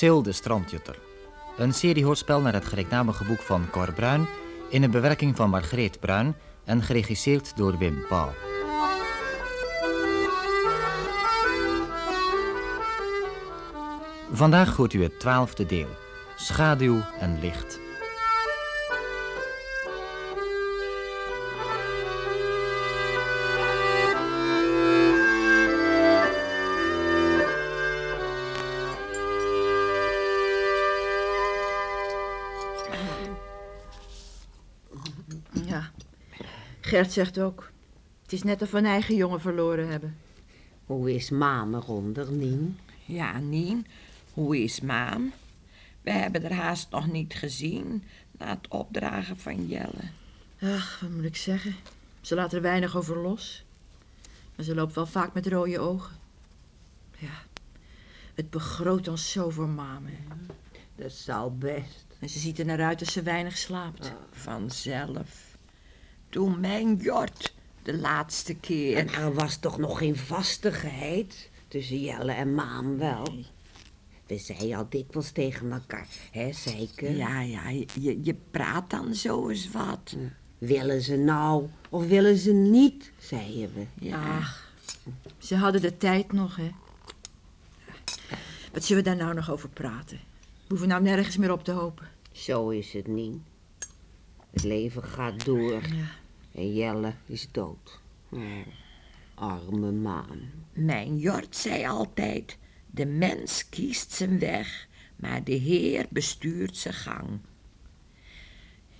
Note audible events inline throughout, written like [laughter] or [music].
Sil de Strandjutter. Een seriehoorspel naar het gelijknamige boek van Cor Bruin... in een bewerking van Margreet Bruin en geregisseerd door Wim Paul. Vandaag hoort u het twaalfde deel. Schaduw en licht. Gert zegt ook. Het is net of we een eigen jongen verloren hebben. Hoe is mam eronder, Nien? Ja, Nien, hoe is maam? We hebben haar haast nog niet gezien na het opdragen van Jelle. Ach, wat moet ik zeggen? Ze laat er weinig over los. Maar ze loopt wel vaak met rode ogen. Ja, het begroot ons zo voor hè. Dat zal best. En ze ziet er naar uit als ze weinig slaapt. Vanzelf. Toen mijn Jort de laatste keer. En er was toch nog geen vastigheid tussen Jelle en maam wel? We zeiden al dikwijls tegen elkaar, hè, Zeike? Ja, ja, je, je praat dan zo eens wat. Willen ze nou of willen ze niet, zeiden we. Ja, Ach, ze hadden de tijd nog, hè. Wat zullen we daar nou nog over praten? We hoeven nou nergens meer op te hopen. Zo is het niet. Het leven gaat door Ja. En Jelle is dood. Oh, arme maan. mijn Jort zei altijd: de mens kiest zijn weg, maar de Heer bestuurt zijn gang.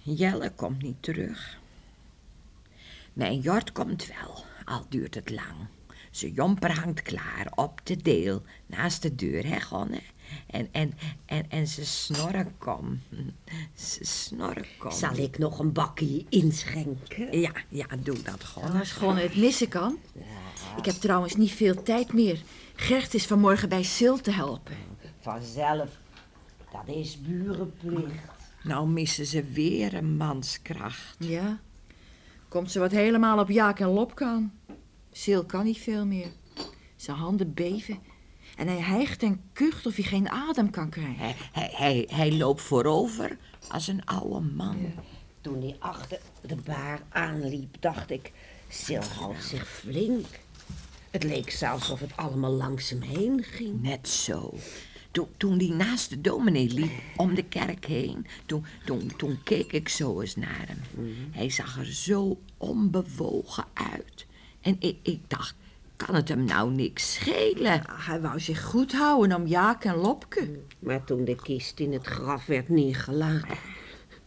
Jelle komt niet terug. Mijn Jort komt wel, al duurt het lang. Zijn jomper hangt klaar op de deel naast de deur, hè, Gonne? En, en, en, en ze snorren kom. Ze snorren kom. Zal ik nog een bakje inschenken? Ja, ja, doe dat, Gonne. Als gewoon het missen kan. Ik heb trouwens niet veel tijd meer. Gert is vanmorgen bij Sil te helpen. Vanzelf. Dat is burenplicht. Nou missen ze weer een manskracht. Ja. Komt ze wat helemaal op Jaak en Lopke aan. Sil kan niet veel meer. Zijn handen beven. En hij hijgt en kucht of hij geen adem kan krijgen. Hij, hij, hij, hij loopt voorover als een oude man. Toen hij achter de baar aanliep, dacht ik, Sil houdt zich flink. Het leek zelfs of het allemaal langs hem heen ging. Net zo. Toen, toen die naast de dominee liep, om de kerk heen, toen, toen, toen keek ik zo eens naar hem. Hij zag er zo onbewogen uit. En ik, ik dacht, kan het hem nou niks schelen? Hij wou zich goed houden om Jaak en Lopke. Maar toen de kist in het graf werd neergelaten,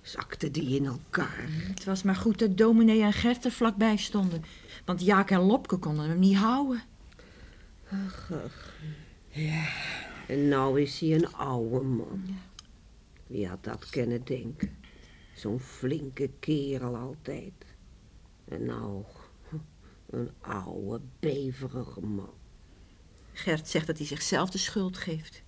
zakte die in elkaar. Het was maar goed dat dominee en Gert er vlakbij stonden. Want Jaak en Lopke konden hem niet houden. En nou is hij een oude man. Wie had dat kunnen denken? Zo'n flinke kerel altijd. En nou, een oude, beverige man. Gert zegt dat hij zichzelf de schuld geeft.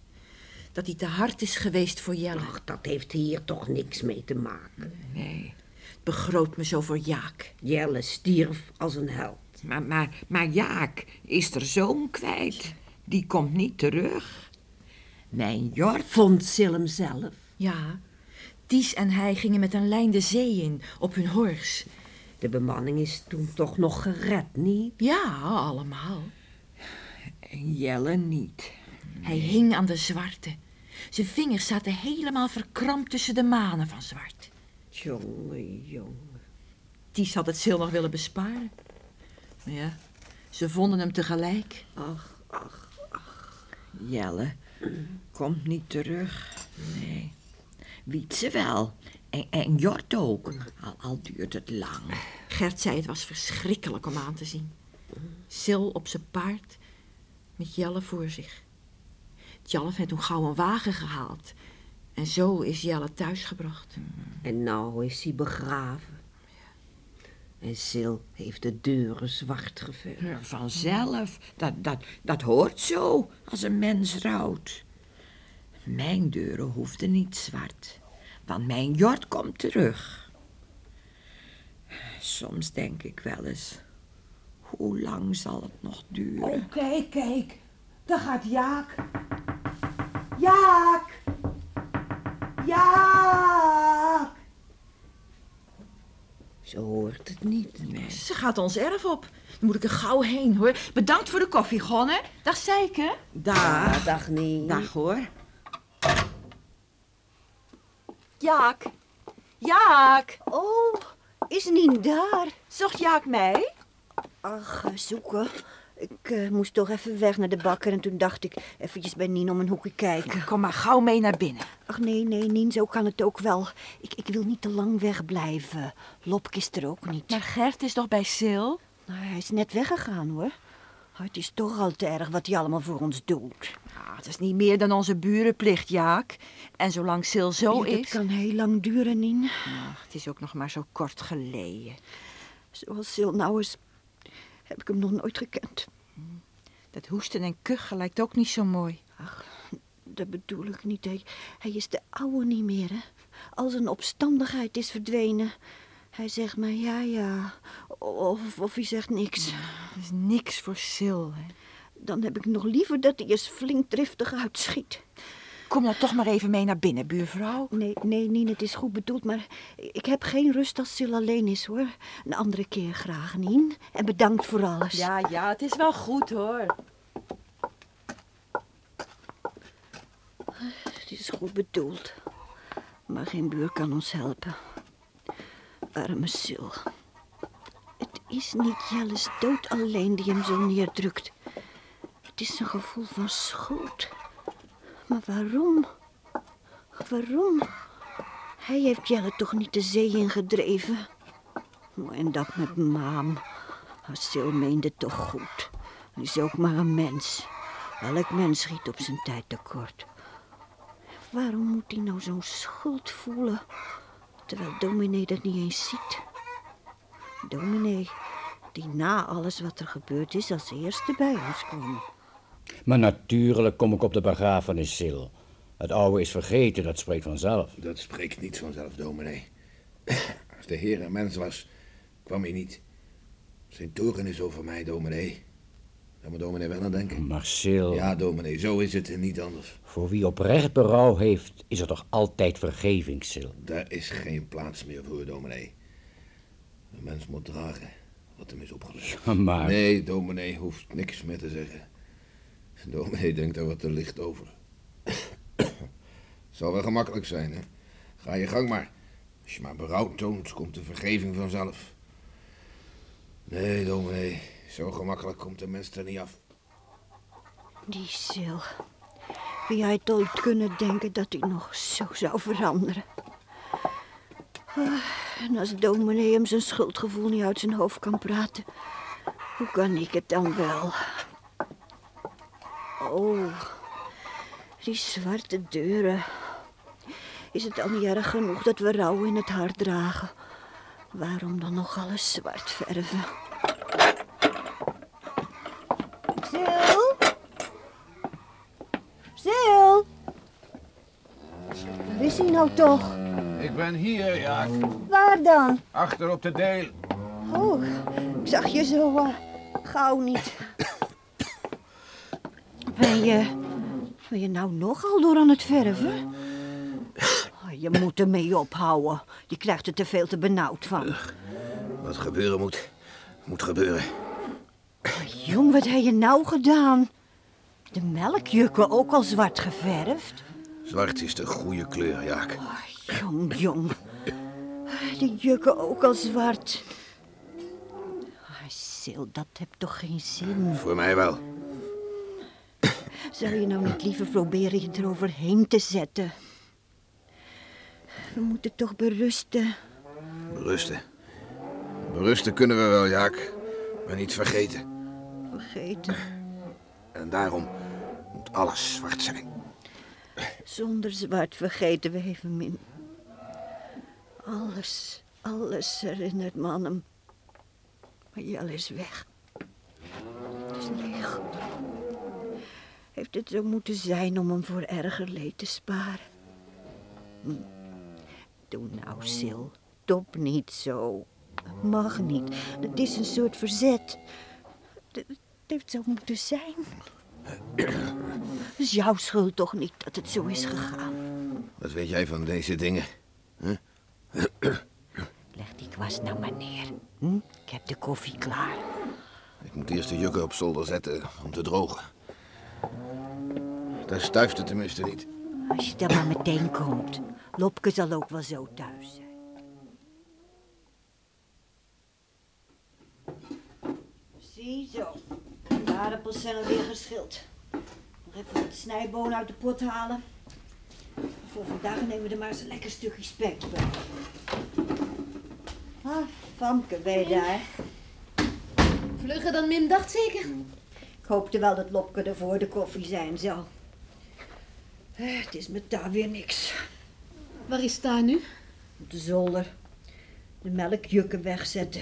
Dat hij te hard is geweest voor Jelle. Ach, dat heeft hier toch niks mee te maken. Nee. Het begroot me zo voor Jaak. Jelle stierf als een held. Maar, maar, maar Jaak is er zoon kwijt. Die komt niet terug. Mijn Jort Vond Sil hem zelf? Ja, Ties en hij gingen met een lijn de zee in op hun hors. De bemanning is toen toch nog gered, niet? Ja, allemaal. en Jelle niet. Hij hing aan de zwarte. Zijn vingers zaten helemaal verkrampt tussen de manen van zwart. Jongen, jongen. Ties had het Sil nog willen besparen. Maar ja, ze vonden hem tegelijk. Ach, ach. Jelle komt niet terug. Nee. Wietse wel. En, en Jort ook. Al, al duurt het lang. Gert zei het was verschrikkelijk om aan te zien. Sil op zijn paard, met Jelle voor zich. Tjalf had toen gauw een wagen gehaald. En zo is Jelle thuisgebracht. En nou is hij begraven. En Sil heeft de deuren zwart geverfd. Ja, Vanzelf. Dat, dat, dat hoort zo als een mens rouwt. Mijn deuren hoefden niet zwart. Want mijn Jort komt terug. Soms denk ik wel eens... Hoe lang zal het nog duren? Oh, kijk, kijk. Daar gaat Jaak. Jaak! Ja! Zo hoort het niet. Ze gaat ons erf op. Dan moet ik er gauw heen, hoor. Bedankt voor de koffie, Gonne. Dag, Seike. Dag. Dag niet. Dag hoor. Jaak. Jaak. Oh, is Nien daar? Zocht Jaak mij? Ach, eh, zoeken. Ik eh, moest toch even weg naar de bakker en toen dacht ik eventjes bij Nien om een hoekje kijken. Kom maar gauw mee naar binnen. Ach nee, nee, Nien, zo kan het ook wel. Ik, ik wil niet te lang wegblijven. Lopke is er ook niet. Maar Gert is toch bij Sil? Nou, hij is net weggegaan hoor. Oh, Het is toch al te erg wat hij allemaal voor ons doet. Ja, het is niet meer dan onze burenplicht, Jaak. En zolang Sil zo Ja, is... kan heel lang duren, Nien. Ach, het is ook nog maar zo kort geleden. Zoals Sil nou is, heb ik hem nog nooit gekend. Dat hoesten en kuchen lijkt ook niet zo mooi. Dat bedoel ik niet. Hij, hij is de oude niet meer, hè. Al zijn opstandigheid is verdwenen. Hij zegt maar ja, ja. Of, of hij zegt niks. Dat is niks voor Sil, hè. Dan heb ik nog liever dat hij eens flink driftig uitschiet. Kom nou toch maar even mee naar binnen, buurvrouw. Nee, nee, Nien, het is goed bedoeld, maar ik heb geen rust als Sil alleen is, hoor. Een andere keer graag, Nien. En bedankt voor alles. Ja, ja, het is wel goed, hoor. Het is goed bedoeld. Maar geen buur kan ons helpen. Arme Sil. Is niet Jelle's dood alleen die hem zo neerdrukt. Het is een gevoel van schuld. Maar waarom? Waarom? Hij heeft Jelle toch niet de zee ingedreven? Oh, En dat met maam. Sil meende toch goed. Hij is ook maar een mens. Elk mens schiet op zijn tijd tekort. Waarom moet hij nou zo'n schuld voelen? Terwijl dominee dat niet eens ziet. Dominee, die na alles wat er gebeurd is als eerste bij ons kwam. Maar natuurlijk kom ik op de begrafenis, Sil. Het oude is vergeten, dat spreekt vanzelf. Dat spreekt niet vanzelf, dominee. [laughs] Als de Heer een mens was, kwam hij niet. Zijn toren is over mij, dominee. Daar moet dominee wel aan denken. Maar Sil, Ja, dominee, zo is het en niet anders. voor wie oprecht berouw heeft, is er toch altijd vergeving, Sil. Daar is geen plaats meer voor, dominee. Een mens moet dragen wat hem is opgelegd. Maar Nee, dominee hoeft niks meer te zeggen. Dominee denkt daar wat te licht over. Zal wel gemakkelijk zijn, hè? Ga je gang maar. Als je maar berouw toont, komt de vergeving vanzelf. Nee, dominee, zo gemakkelijk komt de mens er niet af. Die Sil. Wie had het ooit kunnen denken dat hij nog zo zou veranderen? Ah, En als dominee hem zijn schuldgevoel niet uit zijn hoofd kan praten, hoe kan ik het dan wel? Oh, die zwarte deuren. Is het al niet erg genoeg dat we rouw in het hart dragen? Waarom dan nog alles zwart verven? Sil? Sil? Waar is hij nou toch? Ik ben hier, ja. Waar dan? Achter op de deel. Oh, ik zag je zo eh, gauw niet. Ben je, ben je nou nogal door aan het verven? Oh, je moet ermee ophouden. Je krijgt er te veel te benauwd van. Wat gebeuren moet, moet gebeuren. Oh, jong, wat heb je nou gedaan? De melkjukken ook al zwart geverfd? Zwart is de goede kleur, Jaak. Oh, jong, jong. De jukken ook al zwart. Ah, Sil, dat heeft toch geen zin? Voor mij wel. Zou je nou niet liever proberen je eroverheen te zetten? We moeten toch berusten. Berusten. Berusten kunnen we wel, Jaak. Maar niet vergeten. Vergeten. En daarom moet alles zwart zijn. Zonder zwart vergeten we evenmin. Alles, alles herinnert me hem. Maar Jelle is weg. Het is leeg. Heeft het zo moeten zijn om hem voor erger leed te sparen? Hm. Doe nou, Sil. Top niet zo. Mag niet. Het is een soort verzet. Het heeft zo moeten zijn. Het is jouw schuld toch niet dat het zo is gegaan? Wat weet jij van deze dingen? Leg die kwast nou maar neer. Hm? Ik heb de koffie klaar. Ik moet eerst de jukken op zolder zetten om te drogen. Daar stuift het tenminste niet. Als je dan maar meteen komt. Lopke zal ook wel zo thuis zijn. Ziezo. De aardappels zijn alweer geschild. Nog even wat snijbonen uit de pot halen. Voor vandaag nemen we er maar eens een lekker stukje spek bij. Ah, Famke, ben je daar? Vlugger dan Mim dacht zeker. Ik hoopte wel dat Lopke er voor de koffie zijn zal. Eh, Het is met daar weer niks. Waar is daar nu? Op de zolder. De melkjukken wegzetten.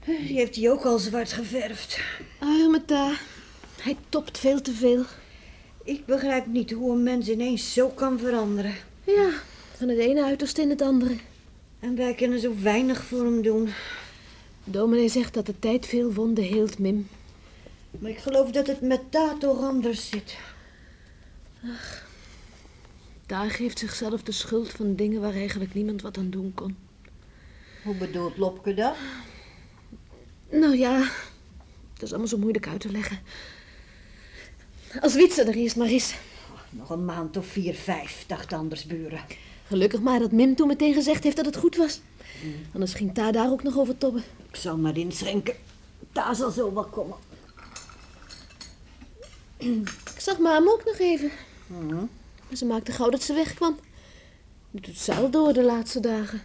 Eh, Die heeft hij ook al zwart geverfd. Arme Ta. Hij topt veel te veel. Ik begrijp niet hoe een mens ineens zo kan veranderen. Ja, van het ene uiterste in het andere. En wij kunnen zo weinig voor hem doen. Dominee zegt dat de tijd veel wonden heelt, Mim. Maar ik geloof dat het met Ta toch anders zit. Ta geeft zichzelf de schuld van dingen waar eigenlijk niemand wat aan doen kon. Hoe bedoelt Lopke dat? Nou ja, het is allemaal zo moeilijk uit te leggen. Als Wietse er eerst maar is. Nog een maand of vier, vijf, dacht Andersburen. Gelukkig maar dat Mim toen meteen gezegd heeft dat het goed was. Anders ging Ta daar ook nog over tobben. Ik zal maar inschenken. Ta zal zo wel komen. Ik zag Mam ook nog even. Maar ze maakte gauw dat ze wegkwam. Die doet zeil door de laatste dagen.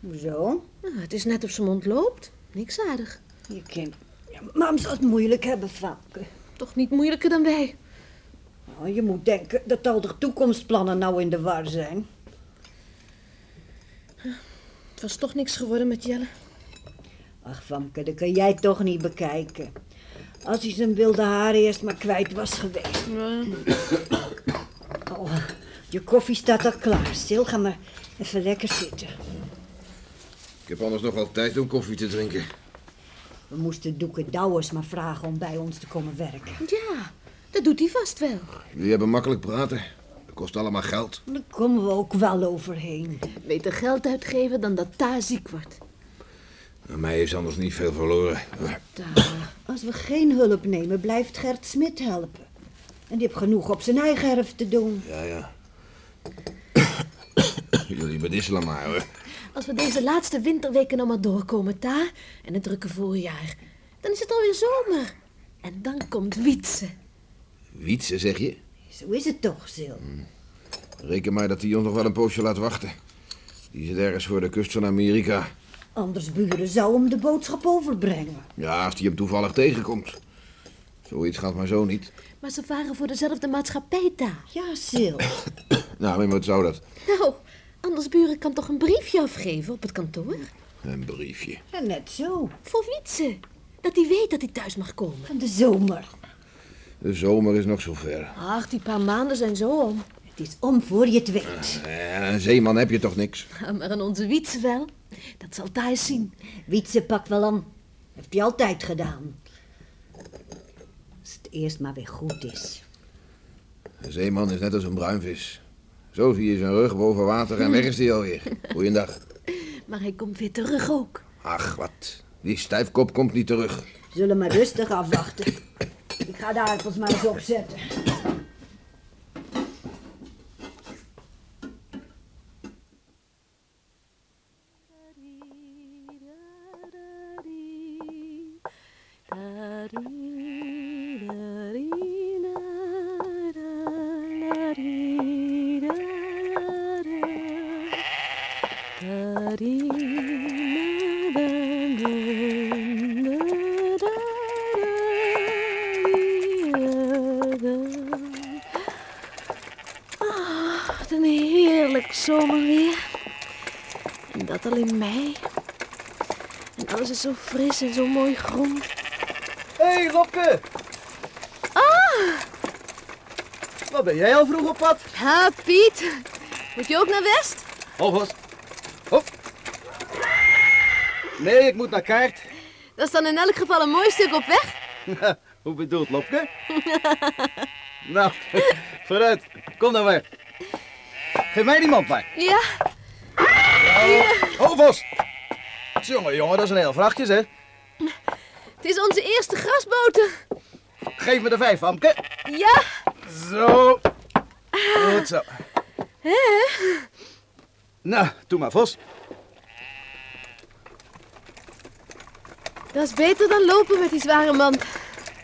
Hoezo? Nou, het is net of ze mond loopt. Niks aardig. Je kind. Ja, mam zal het moeilijk hebben, Famke. Toch niet moeilijker dan wij. Nou, je moet denken dat al de toekomstplannen nou in de war zijn. Het was toch niks geworden met Jelle. Ach, Famke, dat kan jij toch niet bekijken. Als hij zijn wilde haar eerst maar kwijt was geweest. Oh, je koffie staat al klaar. Stil, ga maar even lekker zitten. Ik heb anders nog wel tijd om koffie te drinken. We moesten Doeke Douwers maar vragen om bij ons te komen werken. Ja, dat doet hij vast wel. Jullie hebben makkelijk praten. Dat kost allemaal geld. Daar komen we ook wel overheen. Beter geld uitgeven dan dat Ta ziek wordt. Aan mij is anders niet veel verloren. Als we geen hulp nemen, blijft Gert Smit helpen. En die heeft genoeg op zijn eigen erf te doen. Ja, ja. [coughs] Jullie bedisselen maar, hoor. Als we deze laatste winterweken nog maar doorkomen, Ta, en het drukke voorjaar, dan is het alweer zomer. En dan komt Wietse. Wietse, zeg je? Zo is het toch, Sil. Reken maar dat hij ons nog wel een poosje laat wachten. Die zit ergens voor de kust van Amerika. Anders buren zou hem de boodschap overbrengen. Ja, als hij hem toevallig tegenkomt. Zoiets gaat maar zo niet. Maar ze varen voor dezelfde maatschappij, Ta. Ja, Sil. [coughs] Nou, maar wat zou dat? Nou, anders buren kan toch een briefje afgeven op het kantoor? Een briefje. Ja, net zo. Voor Wietse. Dat hij weet dat hij thuis mag komen. Van de zomer. De zomer is nog zo ver. Ach, die paar maanden zijn zo om. Het is om voor je het weet. Eh, een zeeman heb je toch niks? Maar aan onze Wietse wel. Dat zal eens zien. Wietse pakt wel aan. Heeft hij altijd gedaan. Als het eerst maar weer goed is. Een zeeman is net als een bruinvis. Zo zie je zijn rug boven water en weg is hij alweer. Goeiedag. [laughs] Maar hij komt weer terug ook. Ach, wat. Die stijfkop komt niet terug. Zullen maar rustig afwachten. Ik ga de een heerlijk zomerweer. En dat al in mei. En alles is zo fris en zo mooi groen. Hé, hey, Lopke! Ah! Wat ben jij al vroeg op pad? Ha, Piet. Moet je ook naar West? Alvast. Hop. Nee, ik moet naar kaart. Dat is dan in elk geval een mooi stuk op weg. [laughs] Hoe bedoelt Lopke? [laughs] nou, [laughs] vooruit. Kom dan maar. Geef mij die mand maar. Ja, Oh, Vos. Jongen, jongen, dat is een heel vrachtje, zeg. het is onze eerste grasboter. Geef me de vijf, Amke. Ja, Zo. Goed zo. Nou, doe maar, Vos. dat is beter dan lopen met die zware mand.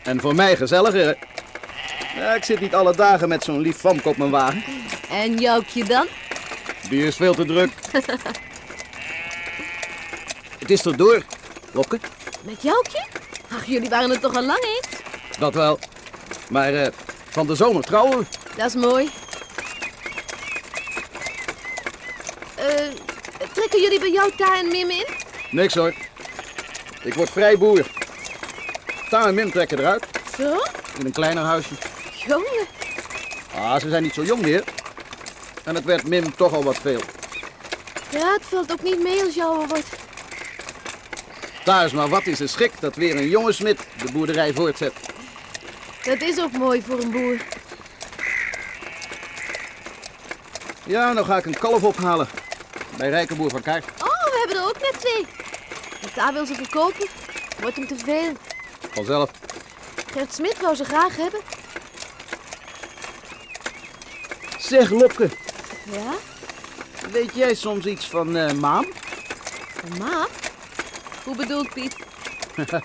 En voor mij gezelliger, hè? Ja, ik zit niet alle dagen met zo'n lief famke op mijn wagen. En Joukje dan? Die is veel te druk. [laughs] Het is er door, Lopke. Met Joukje? Ach, jullie waren het toch al lang eens? Dat wel. Maar eh, van de zomer trouwen we. Dat is mooi. Eh, trekken jullie bij jou Ta en Mim in? Niks hoor. Ik word vrij boer. Ta en Mim trekken eruit. Zo? In een kleiner huisje. Jongen. Ah, ze zijn niet zo jong meer. En het werd Mim toch al wat veel. Ja, het valt ook niet mee als jou wordt. Thuis maar wat is een schik dat weer een jonge smid de boerderij voortzet. Dat is ook mooi voor een boer. Ja, nou ga ik een kalf ophalen. Bij Rijkenboer van Kaart. Oh, we hebben er ook net twee. En Ta wil ze verkopen. Wordt hem te veel. Vanzelf. Gert Smit wou ze graag hebben. Zeg Lopke, Ja? weet jij soms iets van eh Maan? Een maap? Hoe bedoelt Piet? [laughs]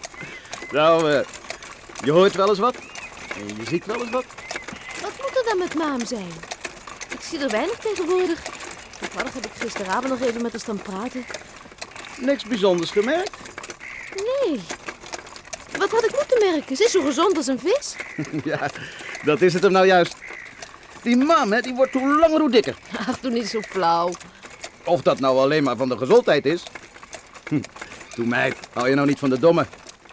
Nou, je hoort wel eens wat. En je ziet wel eens wat. Wat moet er dan met Maam zijn? Ik zie er weinig tegenwoordig. Toevallig heb ik gisteravond nog even met haar staan praten. Niks bijzonders gemerkt. Nee. Wat had ik moeten merken? Ze is zo gezond als een vis. [laughs] ja, dat is het hem nou juist. Die Maan, hè, die wordt hoe langer hoe dikker. [laughs] Ach, doe niet zo flauw. Of dat nou alleen maar van de gezondheid is. Hm, Toe meid, hou je nou niet van de domme.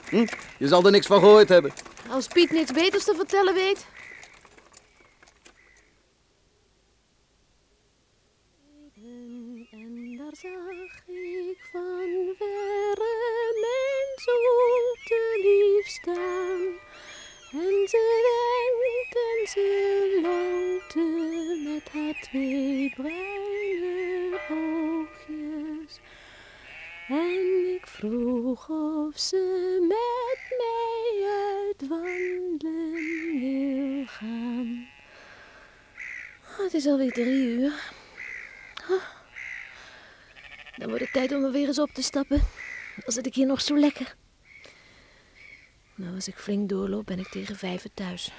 Hm? Je zal er niks van gehoord hebben. Als Piet niks beters te vertellen weet. Of ze met mij uit wandelen wil gaan. Oh, het is alweer drie uur. Oh. Dan wordt het tijd om er weer eens op te stappen. Dan zit ik hier nog zo lekker. Nou, als ik flink doorloop, ben ik tegen vijven thuis.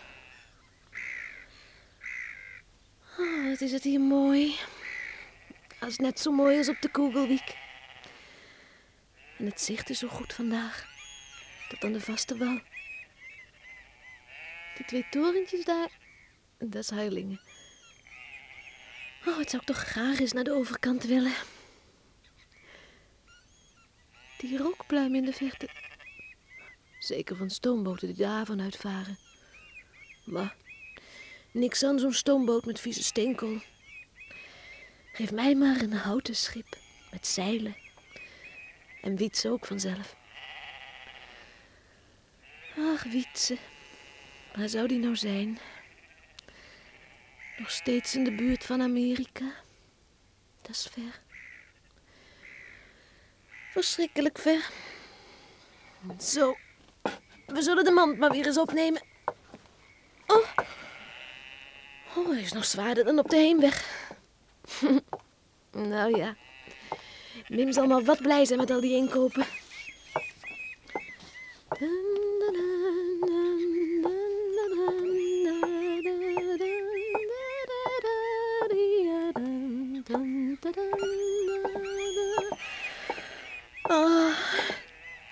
Oh, wat is het hier mooi. Als net zo mooi als op de Kogelwiek. En het zicht is zo goed vandaag. Tot aan de vaste wal. Die twee torentjes daar, dat is Huilingen. Oh, het zou ik toch graag eens naar de overkant willen. Die rookpluim in de verte. Zeker van stoomboten die de haven uitvaren. Maar niks aan zo'n stoomboot met vieze steenkool. Geef mij maar een houten schip met zeilen. En Wietse ook vanzelf. Ach, Wietse. Waar zou die nou zijn? Nog steeds in de buurt van Amerika? Dat is ver. Verschrikkelijk ver. Zo. We zullen de mand maar weer eens opnemen. Oh. Oh, hij is nog zwaarder dan op de heenweg. [laughs] nou ja. Mim zal maar wat blij zijn met al die inkopen. Oh,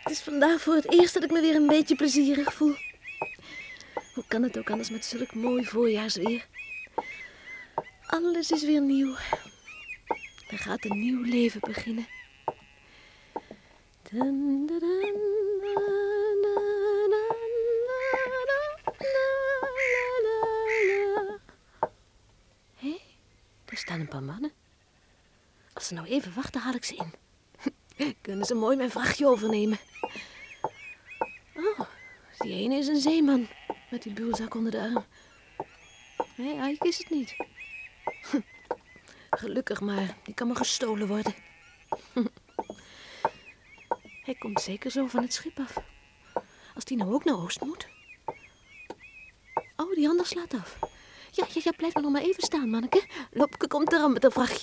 het is vandaag voor het eerst dat ik me weer een beetje plezierig voel. Hoe kan het ook anders met zulk mooi voorjaarsweer? Alles is weer nieuw gaat een nieuw leven beginnen. Dun, dun. Er staan een paar mannen. Als ze nou even wachten, haal ik ze in. [laughs] Kunnen ze mooi mijn vrachtje overnemen. Oh, die ene is een zeeman. Met die buurzak onder de arm. Nee, eigenlijk is het niet. Gelukkig maar, die kan maar gestolen worden. [laughs] Hij komt zeker zo van het schip af. Als die nou ook naar Oost moet. Oh, die ander slaat af. Ja, ja, ja, blijf maar nog maar even staan, manneke. Lopke komt eraan met een vrachtje.